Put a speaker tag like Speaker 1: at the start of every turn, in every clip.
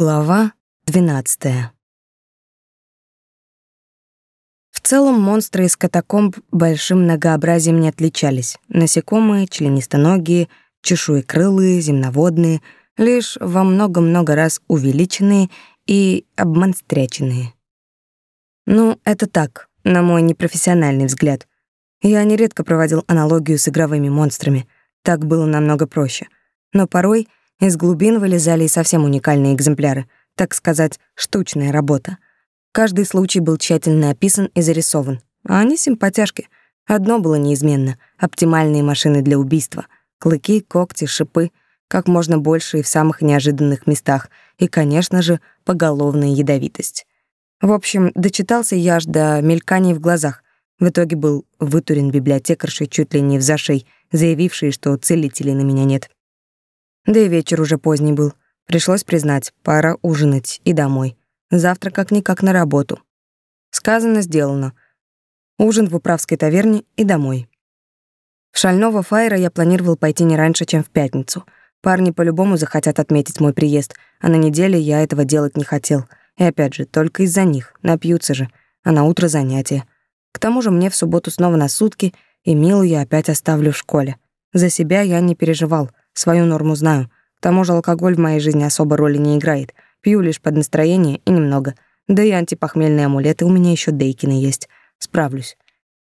Speaker 1: Глава 12. В целом монстры из катакомб большим многообразием не отличались. Насекомые, членистоногие, чешуекрылые, земноводные, лишь во много-много раз увеличенные и обмонстряченные. Ну, это так, на мой непрофессиональный взгляд. Я нередко проводил аналогию с игровыми монстрами. Так было намного проще. Но порой — из глубин вылезали и совсем уникальные экземпляры, так сказать, штучная работа. Каждый случай был тщательно описан и зарисован. А они симпатяшки. Одно было неизменно — оптимальные машины для убийства. Клыки, когти, шипы, как можно больше и в самых неожиданных местах. И, конечно же, поголовная ядовитость. В общем, дочитался я аж до мельканий в глазах. В итоге был вытурен библиотекаршей чуть ли не в зашей, заявившей, что целителей на меня нет. Да и вечер уже поздний был. Пришлось признать, пора ужинать и домой. Завтра как-никак на работу. Сказано, сделано. Ужин в управской таверне и домой. В шального фаера я планировал пойти не раньше, чем в пятницу. Парни по-любому захотят отметить мой приезд, а на неделе я этого делать не хотел. И опять же, только из-за них, напьются же, а на утро занятия. К тому же мне в субботу снова на сутки, и Милу я опять оставлю в школе. За себя я не переживал — Свою норму знаю. К тому же алкоголь в моей жизни особо роли не играет. Пью лишь под настроение и немного. Да и антипохмельные амулеты у меня еще Дейкины есть. Справлюсь.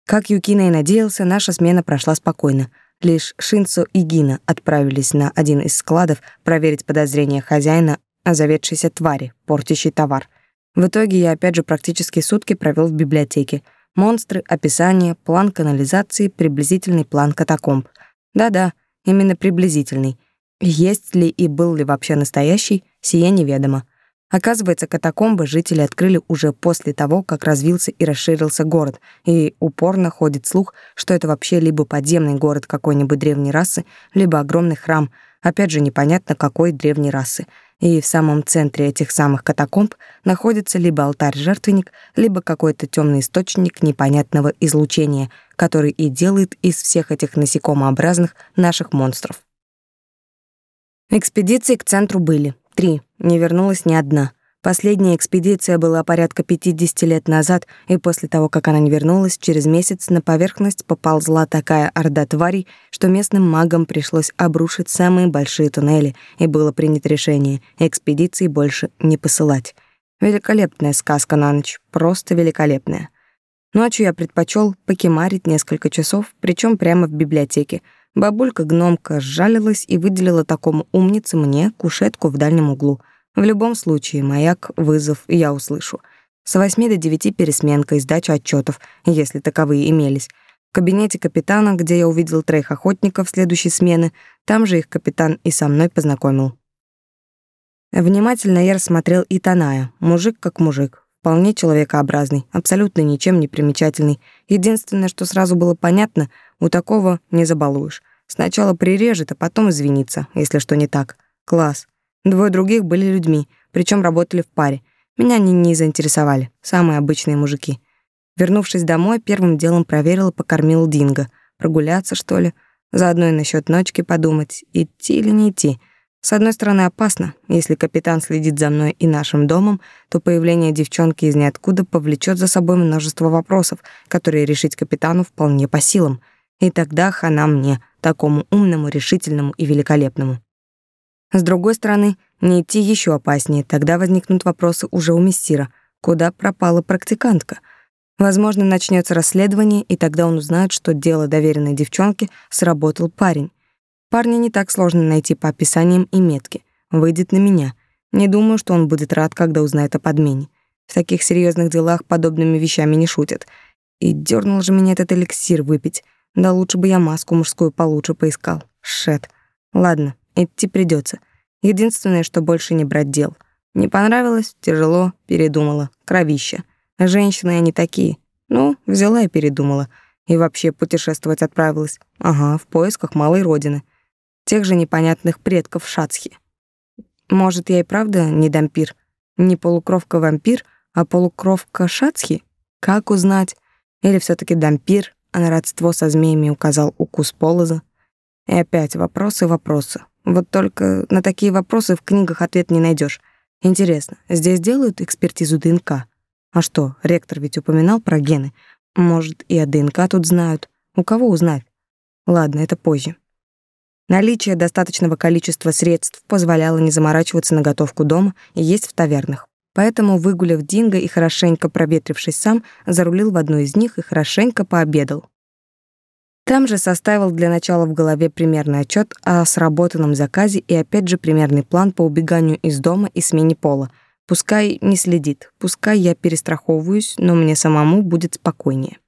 Speaker 1: Как Юкина и надеялся, наша смена прошла спокойно. Лишь Шинцо и Гина отправились на один из складов проверить подозрения хозяина о заведшейся твари, портящей товар. В итоге я опять же практически сутки провел в библиотеке. Монстры, описание, план канализации, приблизительный план катакомб. Да-да, именно приблизительный. Есть ли и был ли вообще настоящий, сие неведомо. Оказывается, катакомбы жители открыли уже после того, как развился и расширился город, и упорно ходит слух, что это вообще либо подземный город какой-нибудь древней расы, либо огромный храм, опять же непонятно какой древней расы. И в самом центре этих самых катакомб находится либо алтарь-жертвенник, либо какой-то темный источник непонятного излучения, который и делает из всех этих насекомообразных наших монстров. Экспедиции к центру были. Три. Не вернулась ни одна. Последняя экспедиция была порядка 50 лет назад, и после того, как она не вернулась, через месяц на поверхность поползла такая орда тварей, что местным магам пришлось обрушить самые большие туннели, и было принято решение экспедиции больше не посылать. Великолепная сказка на ночь, просто великолепная. Ночью я предпочел покемарить несколько часов, причем прямо в библиотеке. Бабулька-гномка сжалилась и выделила такому умнице мне кушетку в дальнем углу. В любом случае, маяк, вызов я услышу. С восьми до девяти пересменка и сдача отчетов, если таковые имелись. В кабинете капитана, где я увидел троих охотников следующей смены, там же их капитан и со мной познакомил. Внимательно я рассмотрел и Таная, мужик как мужик, вполне человекообразный, абсолютно ничем не примечательный. Единственное, что сразу было понятно, у такого не забалуешь. Сначала прирежет, а потом извинится, если что не так. Класс. Двое других были людьми, причем работали в паре. Меня они не заинтересовали, самые обычные мужики. Вернувшись домой, первым делом проверил и покормил Динго. Прогуляться, что ли? Заодно и насчет ночки подумать, идти или не идти — с одной стороны, опасно. Если капитан следит за мной и нашим домом, то появление девчонки из ниоткуда повлечет за собой множество вопросов, которые решить капитану вполне по силам. И тогда хана мне, такому умному, решительному и великолепному. С другой стороны, не идти еще опаснее, тогда возникнут вопросы уже у мессира. Куда пропала практикантка? Возможно, начнется расследование, и тогда он узнает, что дело доверенной девчонке сработал парень. Парня не так сложно найти по описаниям и метке. Выйдет на меня. Не думаю, что он будет рад, когда узнает о подмене. В таких серьезных делах подобными вещами не шутят. И дернул же меня этот эликсир выпить. Да лучше бы я маску мужскую получше поискал. Шет. Ладно, идти придется. Единственное, что больше не брать дел. Не понравилось, тяжело, передумала. Кровища. Женщины они такие. Ну, взяла и передумала. И вообще путешествовать отправилась. Ага, в поисках малой родины тех же непонятных предков Шацхи. Может, я и правда не дампир, не полукровка-вампир, а полукровка Шацхи? Как узнать? Или все таки дампир, а на родство со змеями указал укус полоза? И опять вопросы, вопросы. Вот только на такие вопросы в книгах ответ не найдешь. Интересно, здесь делают экспертизу ДНК? А что, ректор ведь упоминал про гены. Может, и о ДНК тут знают. У кого узнать? Ладно, это позже. Наличие достаточного количества средств позволяло не заморачиваться на готовку дома и есть в тавернах. Поэтому, выгулив Динго и хорошенько проветрившись сам, зарулил в одну из них и хорошенько пообедал. Там же составил для начала в голове примерный отчет о сработанном заказе и опять же примерный план по убеганию из дома и смене пола. Пускай не следит, пускай я перестраховываюсь, но мне самому будет спокойнее.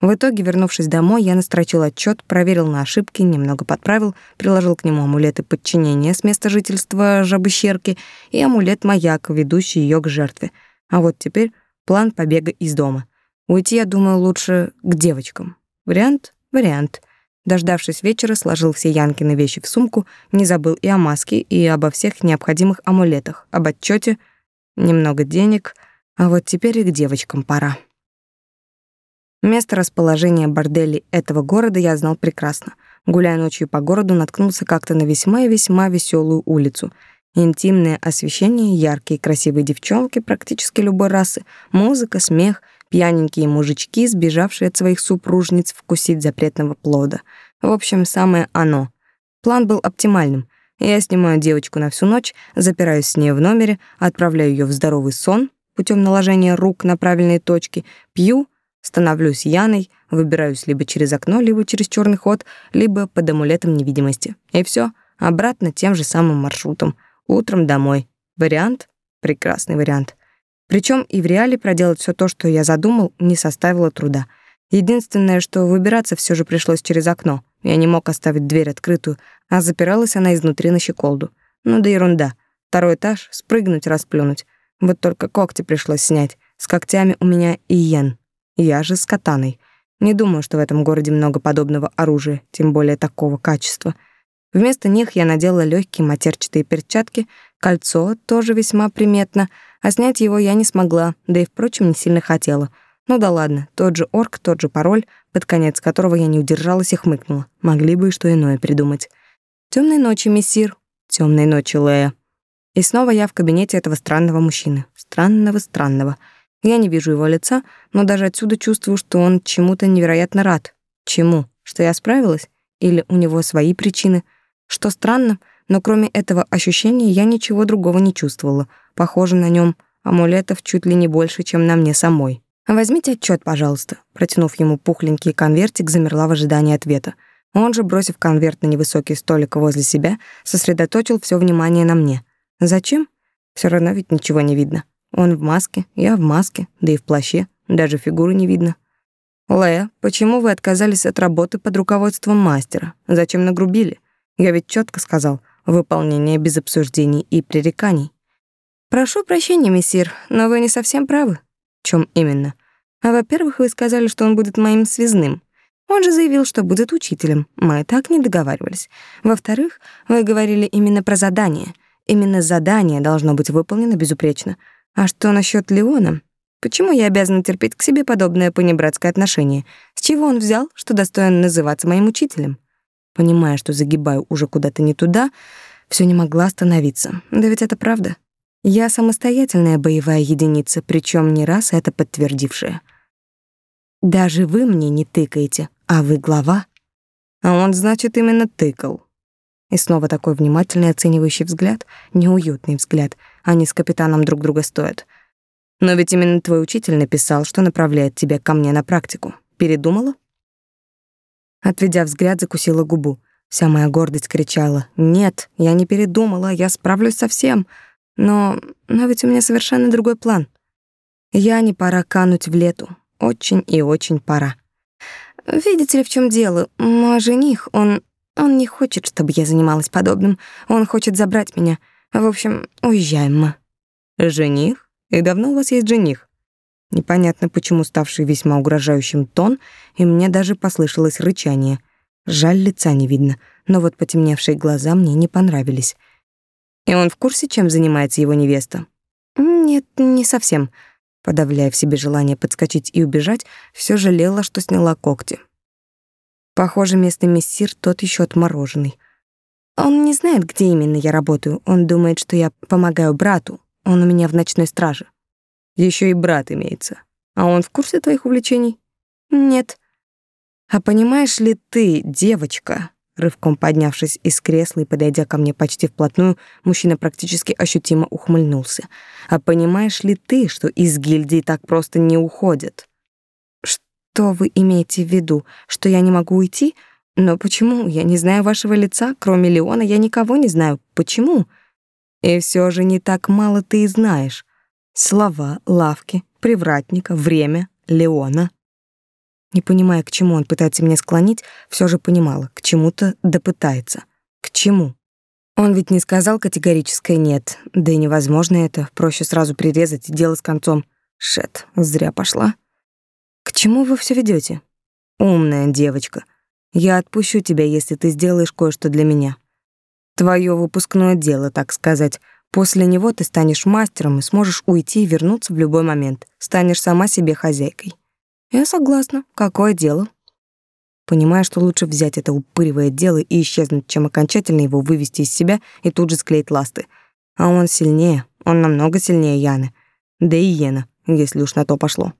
Speaker 1: В итоге, вернувшись домой, я настрочил отчет, проверил на ошибки, немного подправил, приложил к нему амулеты подчинения с места жительства жабы-щерки и амулет-маяк, ведущий ее к жертве. А вот теперь план побега из дома. Уйти, я думаю, лучше к девочкам. Вариант Вариант. Дождавшись вечера, сложил все Янкины вещи в сумку, не забыл и о маске, и обо всех необходимых амулетах, об отчете, немного денег, а вот теперь и к девочкам пора. Место расположения борделей этого города я знал прекрасно. Гуляя ночью по городу, наткнулся как-то на весьма и весьма веселую улицу. Интимное освещение, яркие красивые девчонки практически любой расы, музыка, смех, пьяненькие мужички, сбежавшие от своих супружниц вкусить запретного плода. В общем, самое оно. План был оптимальным. Я снимаю девочку на всю ночь, запираюсь с ней в номере, отправляю ее в здоровый сон путем наложения рук на правильные точки, пью, становлюсь Яной, выбираюсь либо через окно, либо через черный ход, либо под амулетом невидимости. И все, обратно тем же самым маршрутом. Утром домой. Вариант? Прекрасный вариант. Причем и в реале проделать все то, что я задумал, не составило труда. Единственное, что выбираться все же пришлось через окно. Я не мог оставить дверь открытую, а запиралась она изнутри на щеколду. Ну да ерунда. Второй этаж, спрыгнуть, расплюнуть. Вот только когти пришлось снять. С когтями у меня и йен. Я же с катаной. Не думаю, что в этом городе много подобного оружия, тем более такого качества. Вместо них я надела легкие матерчатые перчатки, кольцо тоже весьма приметно — а снять его я не смогла, да и, впрочем, не сильно хотела. Ну да ладно, тот же орк, тот же пароль, под конец которого я не удержалась и хмыкнула. Могли бы и что иное придумать. Темной ночи, мессир. Темной ночи, Лея. И снова я в кабинете этого странного мужчины. Странного-странного. Я не вижу его лица, но даже отсюда чувствую, что он чему-то невероятно рад. Чему? Что я справилась? Или у него свои причины? Что странно, но кроме этого ощущения я ничего другого не чувствовала — Похоже, на нем амулетов чуть ли не больше, чем на мне самой. «Возьмите отчет, пожалуйста», протянув ему пухленький конвертик, замерла в ожидании ответа. Он же, бросив конверт на невысокий столик возле себя, сосредоточил все внимание на мне. Зачем? Все равно ведь ничего не видно. Он в маске, я в маске, да и в плаще, даже фигуры не видно. Лея, почему вы отказались от работы под руководством мастера? Зачем нагрубили? Я ведь четко сказал, выполнение без обсуждений и пререканий. Прошу прощения, мессир, но вы не совсем правы. В чем именно? А во-первых, вы сказали, что он будет моим связным. Он же заявил, что будет учителем. Мы так не договаривались. Во-вторых, вы говорили именно про задание. Именно задание должно быть выполнено безупречно. А что насчет Леона? Почему я обязана терпеть к себе подобное понебратское отношение? С чего он взял, что достоин называться моим учителем? Понимая, что загибаю уже куда-то не туда, все не могла остановиться. Да ведь это правда. Я самостоятельная боевая единица, причем не раз это подтвердившая. Даже вы мне не тыкаете, а вы глава. А он, значит, именно тыкал. И снова такой внимательный оценивающий взгляд, неуютный взгляд. Они с капитаном друг друга стоят. Но ведь именно твой учитель написал, что направляет тебя ко мне на практику. Передумала? Отведя взгляд, закусила губу. Вся моя гордость кричала: "Нет, я не передумала, я справлюсь со всем". Но, но ведь у меня совершенно другой план. Я не пора кануть в лету. Очень и очень пора. Видите ли, в чем дело? Мой жених, он... Он не хочет, чтобы я занималась подобным. Он хочет забрать меня. В общем, уезжаем мы. Жених? И давно у вас есть жених? Непонятно, почему ставший весьма угрожающим тон, и мне даже послышалось рычание. Жаль, лица не видно, но вот потемневшие глаза мне не понравились. И он в курсе, чем занимается его невеста? Нет, не совсем. Подавляя в себе желание подскочить и убежать, все жалела, что сняла когти. Похоже, местный мессир тот еще отмороженный. Он не знает, где именно я работаю. Он думает, что я помогаю брату. он у меня в ночной страже.
Speaker 2: Еще и брат имеется. А он в курсе твоих увлечений?
Speaker 1: Нет. А понимаешь ли ты, девочка, рывком поднявшись из кресла и подойдя ко мне почти вплотную, мужчина практически ощутимо ухмыльнулся. А понимаешь ли ты, что из гильдии так просто не уходят? Что вы имеете в виду, что я не могу уйти? Но почему? Я не знаю вашего лица, кроме Леона, я никого не знаю. Почему? И все же не так мало ты и знаешь. Слова, лавки, привратника, время, Леона. Не понимая, к чему он пытается меня склонить, все же понимала, к чему-то допытается. К чему? Он ведь не сказал категорическое «нет», да и невозможно это, проще сразу прирезать и дело с концом. Шет, зря пошла. К чему вы все ведете? Умная девочка. Я отпущу тебя, если ты сделаешь кое-что для меня. Твое выпускное дело, так сказать. После него ты станешь мастером и сможешь уйти и вернуться в любой момент. Станешь сама себе хозяйкой. Я согласна. Какое дело? Понимая, что лучше взять это упыревое дело и исчезнуть, чем окончательно его вывести из себя и тут же склеить ласты. А он сильнее, он намного сильнее Яны. Да и Йена, если уж на то пошло.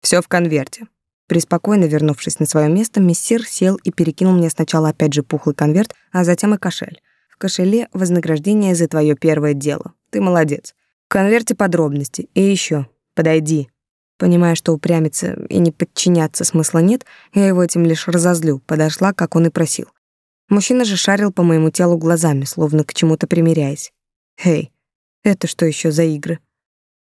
Speaker 1: Все в конверте. Приспокойно вернувшись на свое место, мессир сел и перекинул мне сначала опять же пухлый конверт, а затем и кошель. Кошеле вознаграждение за твое первое дело. Ты молодец. В конверте подробности. И еще, подойди. Понимая, что упрямиться и не подчиняться смысла нет, я его этим лишь разозлю, подошла, как он и просил. Мужчина же шарил по моему телу глазами, словно к чему-то примиряясь. «Эй, это что еще за игры?»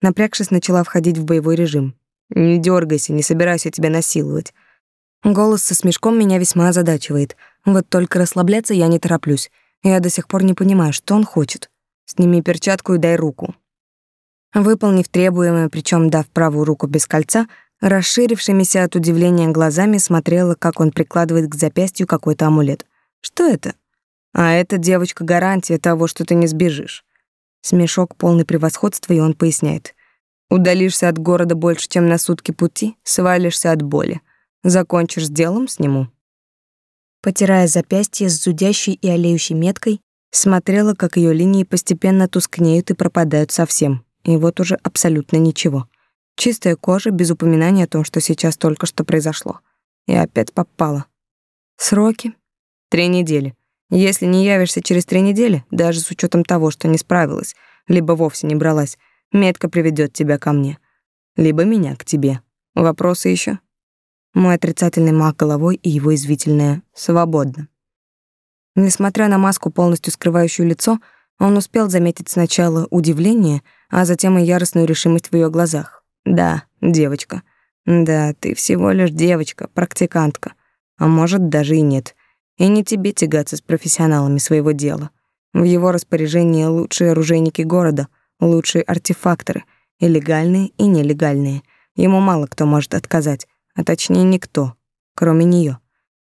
Speaker 1: Напрягшись, начала входить в боевой режим. «Не дергайся, не собирайся тебя насиловать». Голос со смешком меня весьма озадачивает. Вот только расслабляться я не тороплюсь. Я до сих пор не понимаю, что он хочет. Сними перчатку и дай руку. Выполнив требуемое, причем дав правую руку без кольца, расширившимися от удивления глазами смотрела, как он прикладывает к запястью какой-то амулет. Что это? А это девочка гарантия того, что ты не сбежишь. Смешок полный превосходства, и он поясняет. Удалишься от города больше, чем на сутки пути, свалишься от боли. Закончишь с делом, сниму. Потирая запястье с зудящей и олеющей меткой, смотрела, как ее линии постепенно тускнеют и пропадают совсем и вот уже абсолютно ничего. Чистая кожа, без упоминания о том, что сейчас только что произошло. И опять попала. Сроки? Три недели. Если не явишься через три недели, даже с учетом того, что не справилась, либо вовсе не бралась, метка приведет тебя ко мне. Либо меня к тебе. Вопросы еще? Мой отрицательный мах головой и его извительное «свободно». Несмотря на маску, полностью скрывающую лицо, он успел заметить сначала удивление, а затем и яростную решимость в ее глазах. Да, девочка. Да, ты всего лишь девочка, практикантка. А может, даже и нет. И не тебе тягаться с профессионалами своего дела. В его распоряжении лучшие оружейники города, лучшие артефакторы, и легальные, и нелегальные. Ему мало кто может отказать, а точнее никто, кроме нее.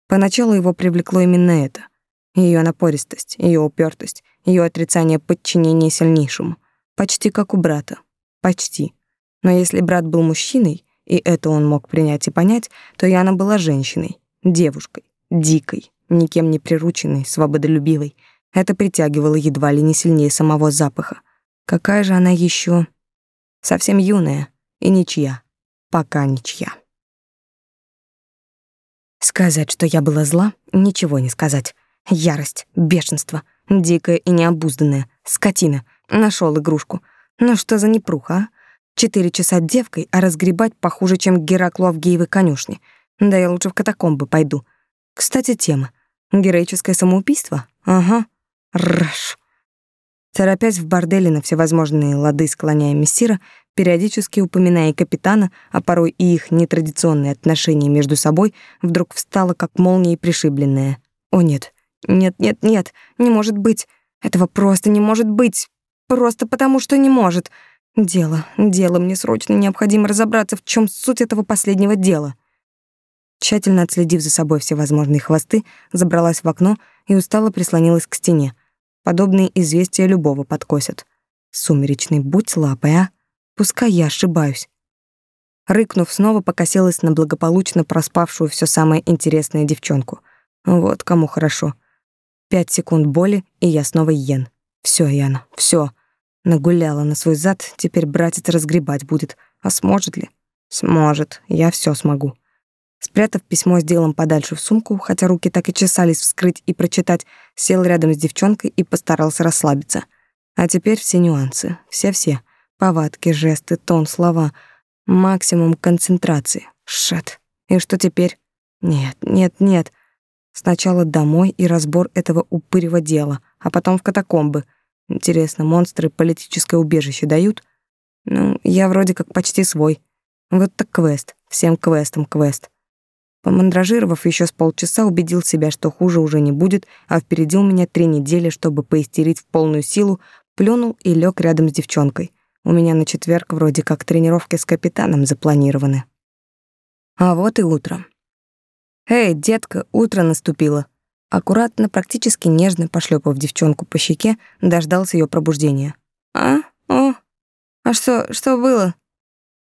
Speaker 1: Поначалу его привлекло именно это. Ее напористость, ее упертость, ее отрицание подчинения сильнейшему. Почти как у брата. Почти. Но если брат был мужчиной, и это он мог принять и понять, то Яна была женщиной, девушкой, дикой, никем не прирученной, свободолюбивой. Это притягивало едва ли не сильнее самого запаха. Какая же она еще совсем юная и ничья. Пока ничья. Сказать, что я была зла, ничего не сказать. Ярость, бешенство, дикая и необузданная, скотина. Нашел игрушку. Ну что за непруха, а? Четыре часа девкой, а разгребать похуже, чем Гераклу Авгеевой конюшни. Да я лучше в катакомбы пойду. Кстати, тема. Героическое самоубийство? Ага. Раш. Торопясь в борделе на всевозможные лады, склоняя мессира, периодически упоминая капитана, а порой и их нетрадиционные отношения между собой, вдруг встала как молния пришибленная. О нет, нет, нет, нет, не может быть. Этого просто не может быть. Просто потому, что не может. Дело, дело, мне срочно необходимо разобраться, в чем суть этого последнего дела. Тщательно отследив за собой все возможные хвосты, забралась в окно и устало прислонилась к стене. Подобные известия любого подкосят. Сумеречный, будь лапой, а? Пускай я ошибаюсь. Рыкнув, снова покосилась на благополучно проспавшую все самое интересное девчонку. Вот кому хорошо. Пять секунд боли, и я снова Йен. Все, Яна, все. Нагуляла на свой зад, теперь братец разгребать будет. А сможет ли? Сможет, я все смогу. Спрятав письмо с делом подальше в сумку, хотя руки так и чесались вскрыть и прочитать, сел рядом с девчонкой и постарался расслабиться. А теперь все нюансы, все-все. Повадки, жесты, тон, слова. Максимум концентрации. Шет. И что теперь? Нет, нет, нет. Сначала домой и разбор этого упырева дела, а потом в катакомбы. Интересно, монстры политическое убежище дают? Ну, я вроде как почти свой. Вот так квест. Всем квестом квест. Помандражировав еще с полчаса, убедил себя, что хуже уже не будет, а впереди у меня три недели, чтобы поистерить в полную силу, плюнул и лег рядом с девчонкой. У меня на четверг вроде как тренировки с капитаном запланированы. А вот и утро. «Эй, детка, утро наступило!» Аккуратно, практически нежно пошлепав девчонку по щеке, дождался ее пробуждения. «А? О? А что, что было?»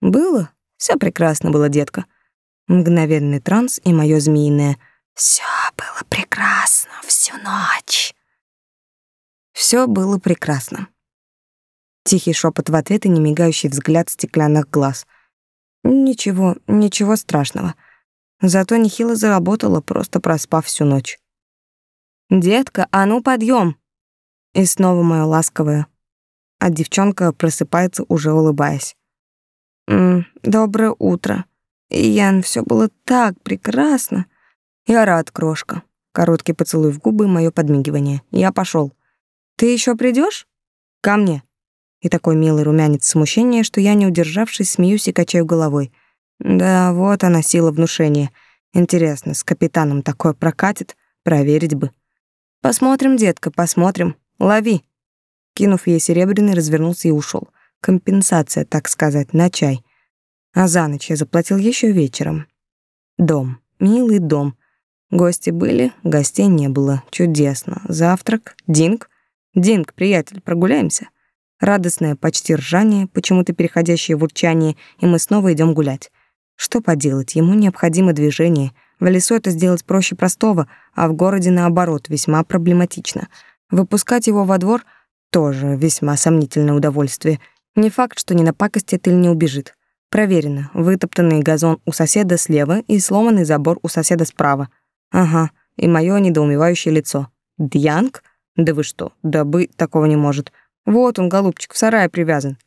Speaker 1: «Было? Все прекрасно было, детка». Мгновенный транс и мое змеиное «Все было прекрасно всю ночь». Все было прекрасно. Тихий шепот в ответ и немигающий взгляд стеклянных глаз. Ничего, ничего страшного. Зато нехило заработала, просто проспав всю ночь. «Детка, а ну подъем! И снова моё ласковое. А девчонка просыпается, уже улыбаясь. «М -м, «Доброе утро. Ян, все было так прекрасно. Я рад, крошка». Короткий поцелуй в губы, мое подмигивание. Я пошел. «Ты еще придешь? Ко мне». И такой милый румянец смущения, что я, не удержавшись, смеюсь и качаю головой. Да, вот она, сила внушения. Интересно, с капитаном такое прокатит? Проверить бы. Посмотрим, детка, посмотрим. Лови. Кинув ей серебряный, развернулся и ушел. Компенсация, так сказать, на чай. А за ночь я заплатил еще вечером. Дом. Милый дом. Гости были, гостей не было. Чудесно. Завтрак. Динг. Динг, приятель, прогуляемся. Радостное почти ржание, почему-то переходящее в урчание, и мы снова идем гулять. Что поделать, ему необходимо движение. В лесу это сделать проще простого, а в городе, наоборот, весьма проблематично. Выпускать его во двор — тоже весьма сомнительное удовольствие. Не факт, что не напакостит или не убежит. Проверено. Вытоптанный газон у соседа слева и сломанный забор у соседа справа. Ага, и моё недоумевающее лицо. Дьянг? Да вы что, да быть такого не может. Вот он, голубчик, в сарае привязан.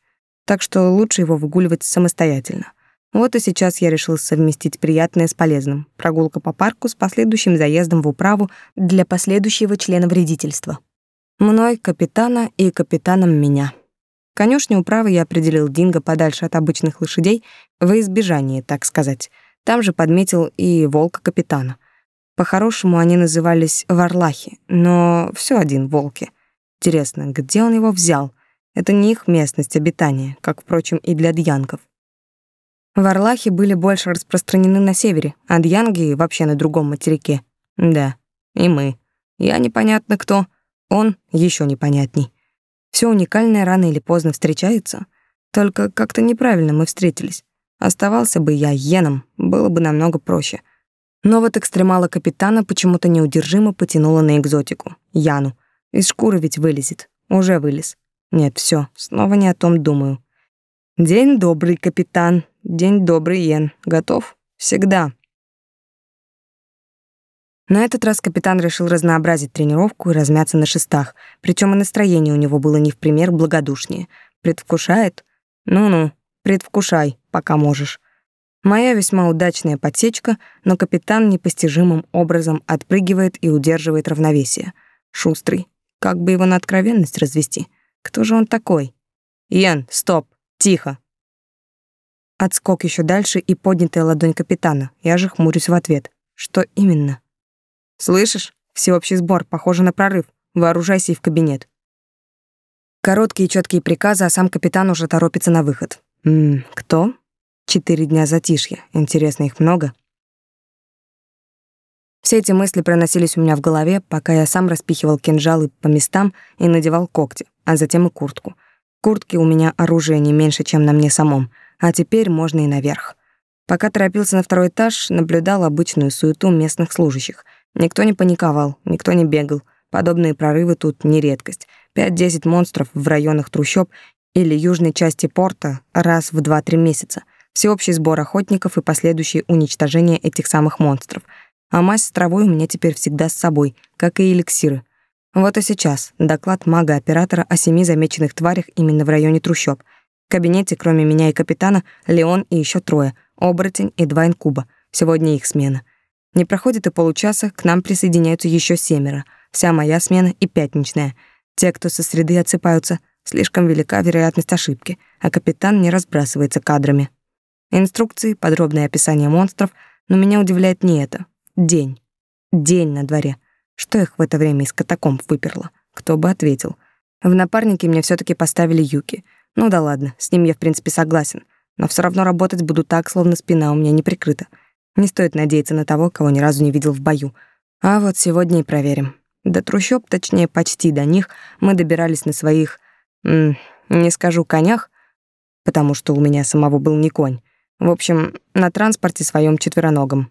Speaker 1: Так что лучше его выгуливать самостоятельно. Вот и сейчас я решил совместить приятное с полезным. Прогулка по парку с последующим заездом в управу для последующего члена вредительства. Мной капитана и капитаном меня. Конюшню управы я определил Динго подальше от обычных лошадей, во избежание, так сказать. Там же подметил и волка капитана. По-хорошему они назывались варлахи, но все один волки. Интересно, где он его взял? Это не их местность обитания, как, впрочем, и для дьянков. Варлахи были больше распространены на севере, а дьянги вообще на другом материке. Да, и мы. Я непонятно кто, он еще непонятней. Все уникальное рано или поздно встречается, только как-то неправильно мы встретились. Оставался бы я йеном, было бы намного проще. Но вот экстремала капитана почему-то неудержимо потянула на экзотику. Яну. Из шкуры ведь вылезет. Уже вылез. Нет, все, снова не о том думаю. День добрый, капитан. День добрый, Йен. Готов? Всегда. На этот раз капитан решил разнообразить тренировку и размяться на шестах, причем и настроение у него было не в пример благодушнее. Предвкушает? Ну-ну, предвкушай, пока можешь. Моя весьма удачная подсечка, но капитан непостижимым образом отпрыгивает и удерживает равновесие. Шустрый. Как бы его на откровенность развести? Кто же он такой? Ян, стоп, тихо. Отскок еще дальше и поднятая ладонь капитана. Я же хмурюсь в ответ. Что именно? Слышишь? Всеобщий сбор, похоже на прорыв. Вооружайся и в кабинет. Короткие четкие приказы, а сам капитан уже торопится на выход. Мм, кто? Четыре дня затишья. Интересно, их много? Все эти мысли проносились у меня в голове, пока я сам распихивал кинжалы по местам и надевал когти, а затем и куртку. Куртки у меня оружие не меньше, чем на мне самом — а теперь можно и наверх. Пока торопился на второй этаж, наблюдал обычную суету местных служащих. Никто не паниковал, никто не бегал. Подобные прорывы тут не редкость. 5-10 монстров в районах трущоб или южной части порта раз в 2-3 месяца. Всеобщий сбор охотников и последующее уничтожение этих самых монстров. А мазь с травой у меня теперь всегда с собой, как и эликсиры. Вот и сейчас доклад мага-оператора о семи замеченных тварях именно в районе трущоб. В кабинете, кроме меня и капитана, Леон и еще трое, оборотень и два инкуба. Сегодня их смена. Не проходит и получаса, к нам присоединяются еще семеро. Вся моя смена и пятничная. Те, кто со среды отсыпаются, слишком велика вероятность ошибки, а капитан не разбрасывается кадрами. Инструкции, подробное описание монстров, но меня удивляет не это. День. День на дворе. Что их в это время из катакомб выперло? Кто бы ответил. В напарнике мне все таки поставили Юки. Ну да ладно, с ним я в принципе согласен. Но все равно работать буду так, словно спина у меня не прикрыта. Не стоит надеяться на того, кого ни разу не видел в бою. А вот сегодня и проверим. До трущоб, точнее, почти до них, мы добирались на своих, м не скажу конях, потому что у меня самого был не конь. В общем, на транспорте своем четвероногом.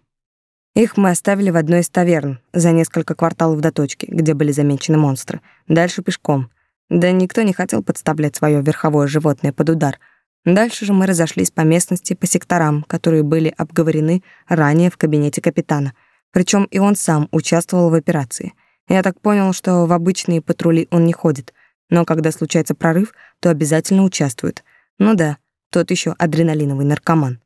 Speaker 1: Их мы оставили в одной из таверн за несколько кварталов до точки, где были замечены монстры. Дальше пешком. Да никто не хотел подставлять свое верховое животное под удар. Дальше же мы разошлись по местности, по секторам, которые были обговорены ранее в кабинете капитана. Причем и он сам участвовал в операции. Я так понял, что в обычные патрули он не ходит, но когда случается прорыв, то обязательно участвует. Ну да, тот еще адреналиновый наркоман.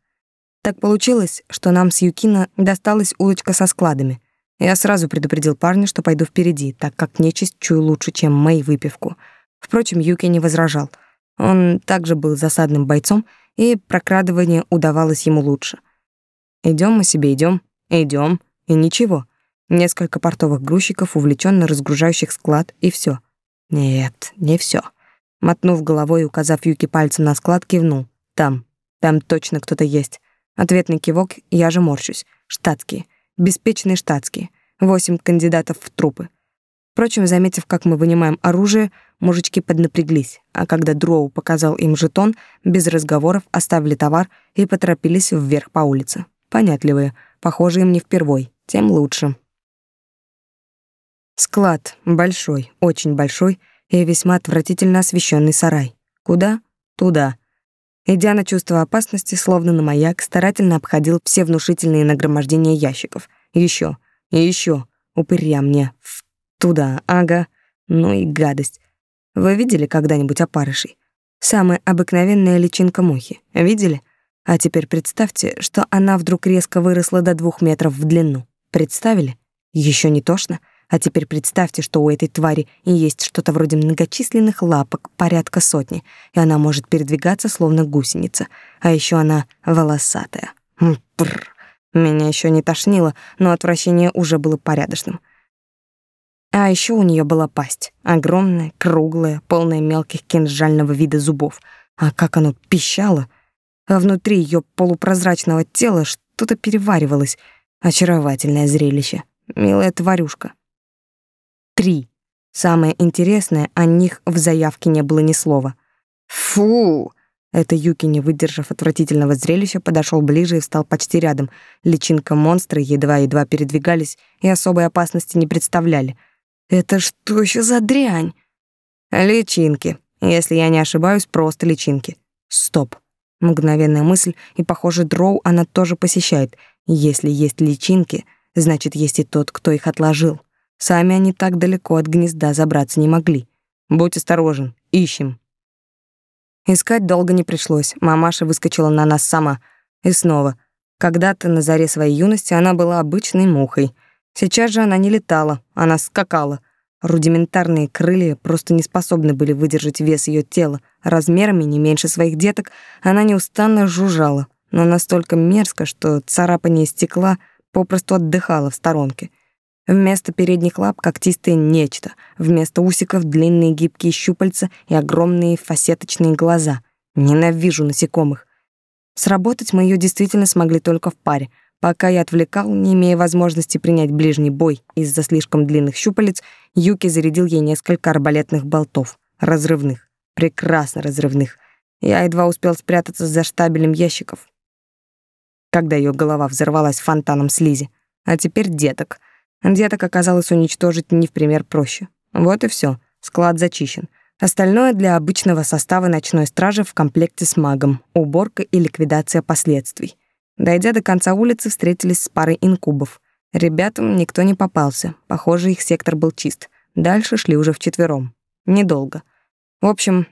Speaker 1: Так получилось, что нам с Юкина досталась улочка со складами. Я сразу предупредил парня, что пойду впереди, так как нечисть чую лучше, чем Мэй выпивку. Впрочем, Юки не возражал. Он также был засадным бойцом, и прокрадывание удавалось ему лучше. Идем мы себе, идем, идем, и ничего. Несколько портовых грузчиков, увлеченно разгружающих склад, и все. Нет, не все. Мотнув головой и указав Юки пальцем на склад, кивнул. Там, там точно кто-то есть. Ответный кивок, я же морщусь. Штатские. Беспечные штатские. Восемь кандидатов в трупы. Впрочем, заметив, как мы вынимаем оружие, мужички поднапряглись, а когда Дроу показал им жетон, без разговоров оставили товар и поторопились вверх по улице. Понятливые, похоже им не впервой, тем лучше. Склад большой, очень большой и весьма отвратительно освещенный сарай. Куда? Туда. Идя на чувство опасности, словно на маяк, старательно обходил все внушительные нагромождения ящиков. Еще и еще. Упыря мне. Туда, ага. Ну и гадость. Вы видели когда-нибудь опарышей? Самая обыкновенная личинка мухи. Видели? А теперь представьте, что она вдруг резко выросла до двух метров в длину. Представили? Еще не тошно? А теперь представьте, что у этой твари есть что-то вроде многочисленных лапок, порядка сотни, и она может передвигаться словно гусеница. А еще она волосатая. Бррр. Меня еще не тошнило, но отвращение уже было порядочным. А еще у нее была пасть, огромная, круглая, полная мелких кинжального вида зубов. А как оно пищало! А внутри ее полупрозрачного тела что-то переваривалось. Очаровательное зрелище. Милая тварюшка, Три. Самое интересное, о них в заявке не было ни слова. «Фу!» Это Юки, не выдержав отвратительного зрелища, подошел ближе и встал почти рядом. Личинка монстра едва-едва передвигались и особой опасности не представляли. «Это что еще за дрянь?» «Личинки. Если я не ошибаюсь, просто личинки. Стоп. Мгновенная мысль, и, похоже, дроу она тоже посещает. Если есть личинки, значит, есть и тот, кто их отложил. Сами они так далеко от гнезда забраться не могли. Будь осторожен, ищем. Искать долго не пришлось. Мамаша выскочила на нас сама. И снова. Когда-то на заре своей юности она была обычной мухой. Сейчас же она не летала, она скакала. Рудиментарные крылья просто не способны были выдержать вес ее тела. Размерами не меньше своих деток она неустанно жужжала, но настолько мерзко, что царапание стекла попросту отдыхало в сторонке. Вместо передних лап когтистое нечто, вместо усиков длинные гибкие щупальца и огромные фасеточные глаза. Ненавижу насекомых. Сработать мы ее действительно смогли только в паре. Пока я отвлекал, не имея возможности принять ближний бой из-за слишком длинных щупалец, Юки зарядил ей несколько арбалетных болтов. Разрывных. Прекрасно разрывных. Я едва успел спрятаться за штабелем ящиков, когда ее голова взорвалась фонтаном слизи. А теперь деток — Деток оказалось уничтожить не в пример проще. Вот и все. Склад зачищен. Остальное для обычного состава ночной стражи в комплекте с магом, уборка и ликвидация последствий. Дойдя до конца улицы, встретились с парой инкубов. Ребятам никто не попался. Похоже, их сектор был чист. Дальше шли уже вчетвером. Недолго. В общем,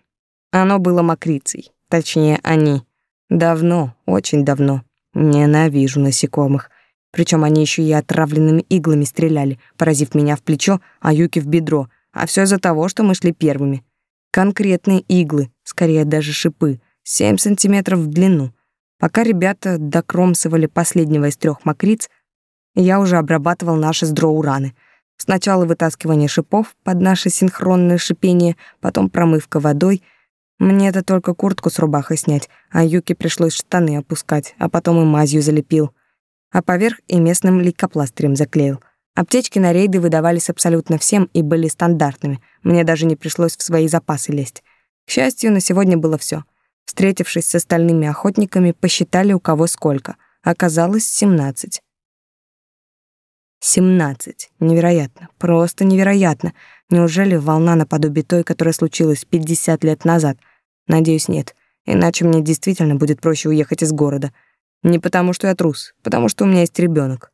Speaker 1: оно было мокрицей. Точнее, они. Давно, очень давно. Ненавижу насекомых. Причем они еще и отравленными иглами стреляли, поразив меня в плечо, а Юки в бедро. А все из-за того, что мы шли первыми. Конкретные иглы, скорее даже шипы, 7 сантиметров в длину. Пока ребята докромсывали последнего из трех мокриц, я уже обрабатывал наши с дроу. Сначала вытаскивание шипов под наше синхронное шипение, потом промывка водой. Мне это только куртку с рубахой снять, а Юке пришлось штаны опускать, а потом и мазью залепил. А поверх и местным лейкопластырем заклеил. Аптечки на рейды выдавались абсолютно всем и были стандартными. Мне даже не пришлось в свои запасы лезть. К счастью, на сегодня было все. Встретившись с остальными охотниками, посчитали у кого сколько. Оказалось семнадцать. Семнадцать. Невероятно. Просто невероятно. Неужели волна наподобие той, которая случилась пятьдесят лет назад? Надеюсь, нет. Иначе мне действительно будет проще уехать из города. Не потому, что я трус, потому что у меня есть ребенок.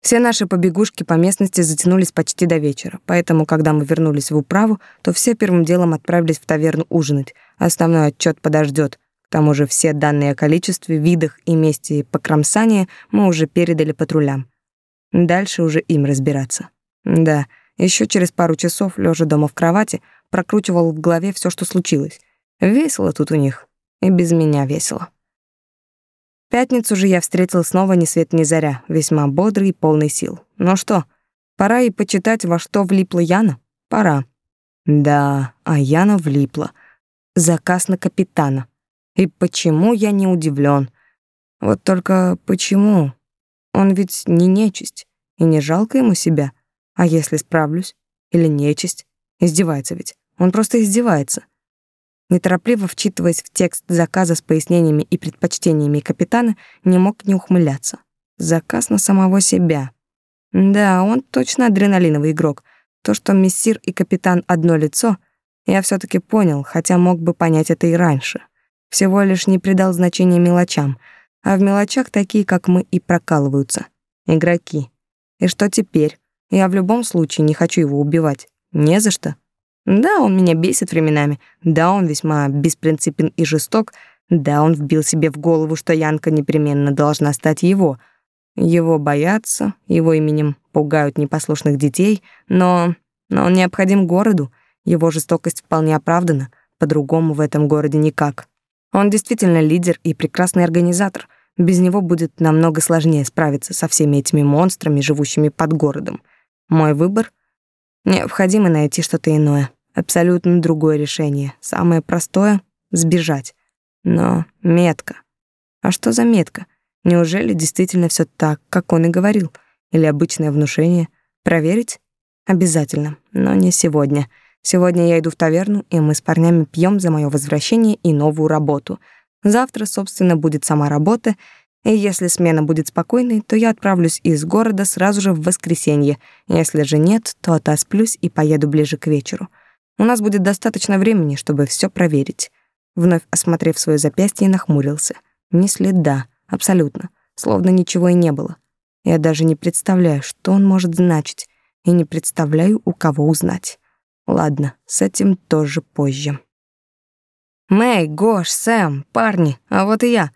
Speaker 1: Все наши побегушки по местности затянулись почти до вечера, поэтому, когда мы вернулись в управу, то все первым делом отправились в таверну ужинать. Основной отчет подождет. К тому же все данные о количестве, видах и месте покромсания мы уже передали патрулям. Дальше уже им разбираться. Да, еще через пару часов, лежа дома в кровати, прокручивал в голове все, что случилось. Весело тут у них. И без меня весело. Пятницу же я встретил снова ни свет ни заря, весьма бодрый и полный сил. Ну что, пора и почитать, во что влипла Яна? Пора. Да, а Яна влипла. Заказ на капитана. И почему я не удивлен? Вот только почему? Он ведь не нечисть, и не жалко ему себя. А если справлюсь? Или нечисть? Издевается ведь. Он просто издевается. Неторопливо вчитываясь в текст заказа с пояснениями и предпочтениями капитана, не мог не ухмыляться. Заказ на самого себя. Да, он точно адреналиновый игрок. То, что мессир и капитан одно лицо, я все таки понял, хотя мог бы понять это и раньше. Всего лишь не придал значения мелочам, а в мелочах такие, как мы, и прокалываются. Игроки. И что теперь? Я в любом случае не хочу его убивать. Не за что. Да, он меня бесит временами. Да, он весьма беспринципен и жесток. Да, он вбил себе в голову, что Янка непременно должна стать его. Его боятся, его именем пугают непослушных детей, но... Но он необходим городу. Его жестокость вполне оправдана. По-другому в этом городе никак. Он действительно лидер и прекрасный организатор. Без него будет намного сложнее справиться со всеми этими монстрами, живущими под городом. Мой выбор — необходимо найти что-то иное. Абсолютно другое решение. Самое простое — сбежать. Но метка. А что за метка? Неужели действительно все так, как он и говорил? Или обычное внушение? Проверить? Обязательно, но не сегодня. Сегодня я иду в таверну, и мы с парнями пьем за мое возвращение и новую работу. Завтра, собственно, будет сама работа, и если смена будет спокойной, то я отправлюсь из города сразу же в воскресенье. Если же нет, то отосплюсь и поеду ближе к вечеру. У нас будет достаточно времени, чтобы все проверить. Вновь осмотрев свое запястье, нахмурился. Ни следа, абсолютно, словно ничего и не было. Я даже не представляю, что он может значить, и не представляю, у кого узнать. Ладно, с этим тоже позже. Мэй, Гош, Сэм, парни, а вот и я.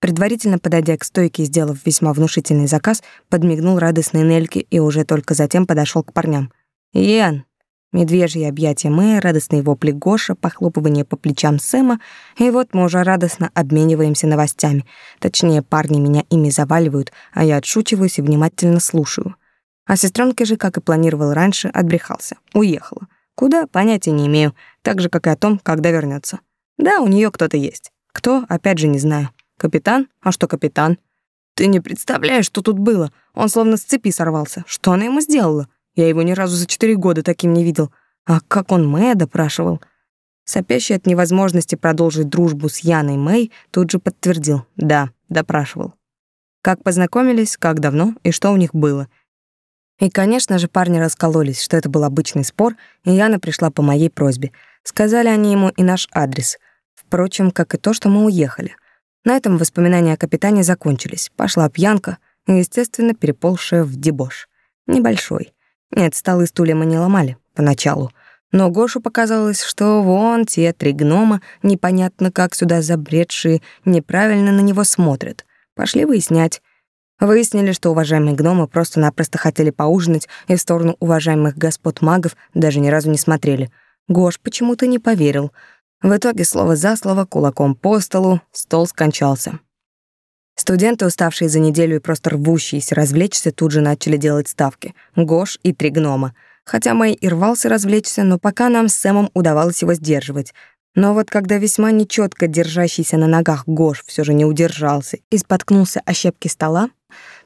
Speaker 1: Предварительно подойдя к стойке и сделав весьма внушительный заказ, подмигнул радостной Нельке и уже только затем подошел к парням. «Ян, Медвежьи объятия Мэя, радостные вопли Гоша, похлопывание по плечам Сэма, и вот мы уже радостно обмениваемся новостями. Точнее, парни меня ими заваливают, а я отшучиваюсь и внимательно слушаю. А сестренка же, как и планировал раньше, отбрехался. Уехала. Куда, понятия не имею, так же, как и о том, когда вернется. Да, у нее кто-то есть. Кто, опять же, не знаю. Капитан? А что капитан? Ты не представляешь, что тут было. Он словно с цепи сорвался. Что она ему сделала? Я его ни разу за четыре года таким не видел. А как он Мэя допрашивал? Сопящий от невозможности продолжить дружбу с Яной Мэй тут же подтвердил. Да, допрашивал. Как познакомились, как давно и что у них было. И, конечно же, парни раскололись, что это был обычный спор, и Яна пришла по моей просьбе. Сказали они ему и наш адрес. Впрочем, как и то, что мы уехали. На этом воспоминания о капитане закончились. Пошла пьянка, естественно, переползшая в дебош. Небольшой. Нет, столы стулья мы не ломали поначалу. Но Гошу показалось, что вон те три гнома, непонятно как сюда забредшие, неправильно на него смотрят. Пошли выяснять. Выяснили, что уважаемые гномы просто-напросто хотели поужинать и в сторону уважаемых господ магов даже ни разу не смотрели. Гош почему-то не поверил. В итоге слово за слово, кулаком по столу, стол скончался. Студенты, уставшие за неделю и просто рвущиеся развлечься, тут же начали делать ставки. Гош и три гнома. Хотя Мэй и рвался развлечься, но пока нам с Сэмом удавалось его сдерживать. Но вот когда весьма нечетко держащийся на ногах Гош все же не удержался и споткнулся о щепки стола,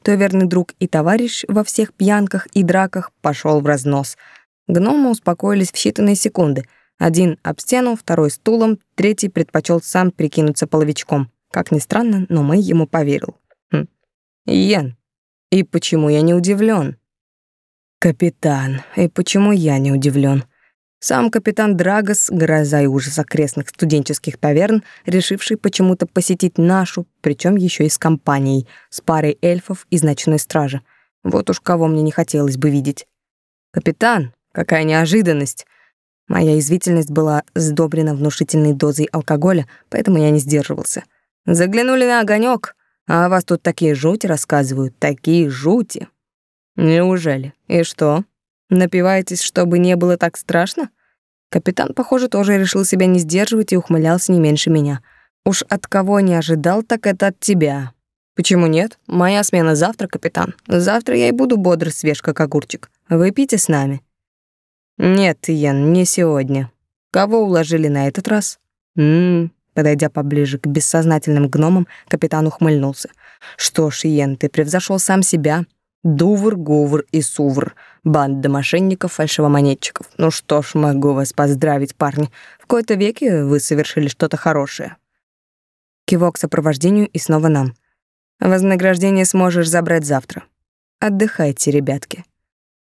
Speaker 1: то верный друг и товарищ во всех пьянках и драках пошел в разнос. Гномы успокоились в считанные секунды. Один об стену, второй стулом, третий предпочел сам прикинуться половичком. Как ни странно, но мы ему поверил. Хм. Йен, и почему я не удивлен? Капитан, и почему я не удивлен? Сам капитан Драгос, гроза и ужас окрестных студенческих таверн, решивший почему-то посетить нашу, причем еще и с компанией, с парой эльфов из ночной стражи. Вот уж кого мне не хотелось бы видеть. «Капитан, какая неожиданность!» Моя извительность была сдобрена внушительной дозой алкоголя, поэтому я не сдерживался. «Заглянули на огонек, а о вас тут такие жути рассказывают, такие жути!» «Неужели? И что?» Напиваетесь, чтобы не было так страшно? Капитан, похоже, тоже решил себя не сдерживать и ухмылялся не меньше меня. Уж от кого не ожидал, так это от тебя. Почему нет? Моя смена завтра, капитан. Завтра я и буду бодр свеж, как огурчик. Выпейте с нами. Нет, Иен, не сегодня. Кого уложили на этот раз? М-м, подойдя поближе к бессознательным гномам, капитан ухмыльнулся. Что ж, Иен, ты превзошел сам себя. Дувр, Гувр и Сувр. Банда мошенников, фальшивомонетчиков. Ну что ж, могу вас поздравить, парни. В кои-то веке вы совершили что-то хорошее. Кивок сопровождению и снова нам. Вознаграждение сможешь забрать завтра. Отдыхайте, ребятки.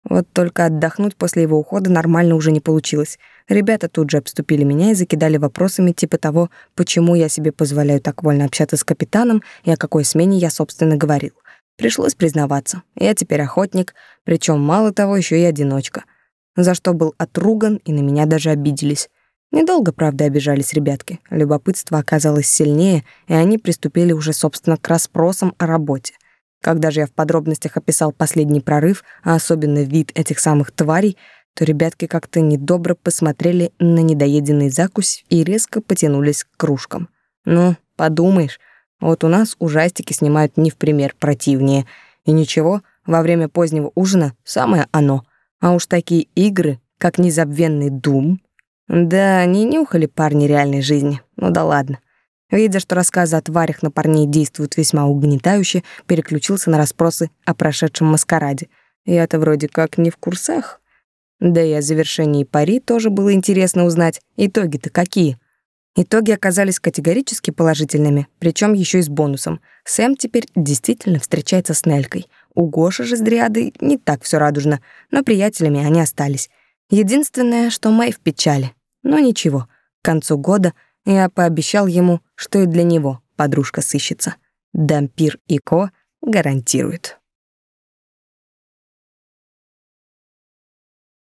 Speaker 1: Вот только отдохнуть после его ухода нормально уже не получилось. Ребята тут же обступили меня и закидали вопросами типа того, почему я себе позволяю так вольно общаться с капитаном и о какой смене я, собственно, говорил. Пришлось признаваться. Я теперь охотник, причем мало того, еще и одиночка. За что был отруган, и на меня даже обиделись. Недолго, правда, обижались ребятки. Любопытство оказалось сильнее, и они приступили уже, собственно, к расспросам о работе. Когда же я в подробностях описал последний прорыв, а особенно вид этих самых тварей, то ребятки как-то недобро посмотрели на недоеденный закусь и резко потянулись к кружкам. Ну, подумаешь, вот у нас ужастики снимают не в пример противнее. И ничего, во время позднего ужина самое оно. А уж такие игры, как незабвенный Дум. Да, не нюхали парни реальной жизни. Ну да ладно. Видя, что рассказы о тварях на парней действуют весьма угнетающе, переключился на расспросы о прошедшем маскараде. Я-то вроде как не в курсах. Да и о завершении пари тоже было интересно узнать. Итоги-то какие? Итоги оказались категорически положительными, причем еще и с бонусом. Сэм теперь действительно встречается с Нелькой. У Гоши же с Дриадой не так все радужно, но приятелями они остались. Единственное, что Мэй в печали. Но ничего, к концу года я пообещал ему, что и для него подружка сыщется. Дампир и Ко гарантируют.